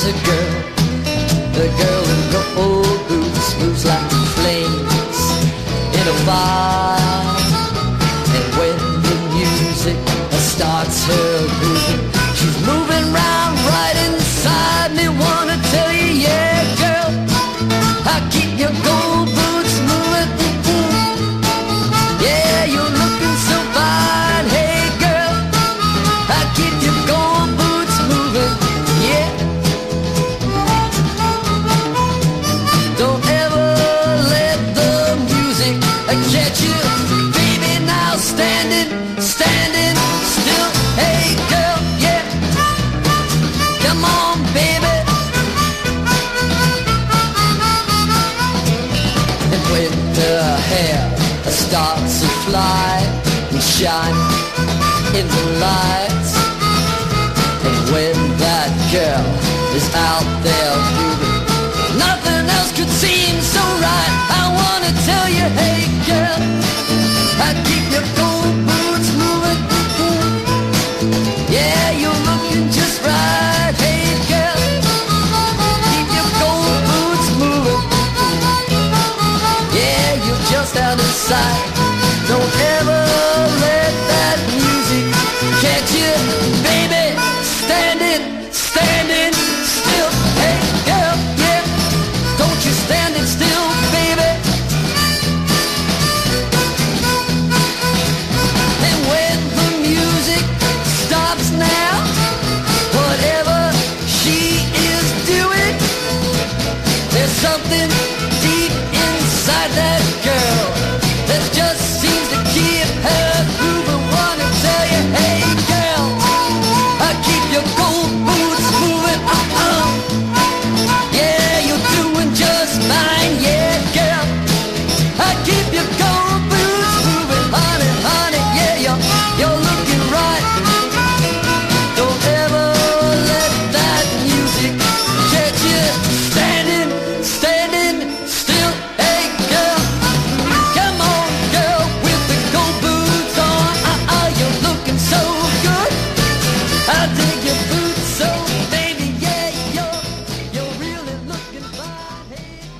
there's a girl, a girl in gold boots, moves like flames in a fire. And when the music starts her grooving, starts to fly and shine in the light. And when that girl is out there. sight. Don't ever let that music catch you, baby. Standing, standing still. Hey, girl, yeah. Don't you stand it still, baby. And when the music stops now, whatever she is doing, there's something.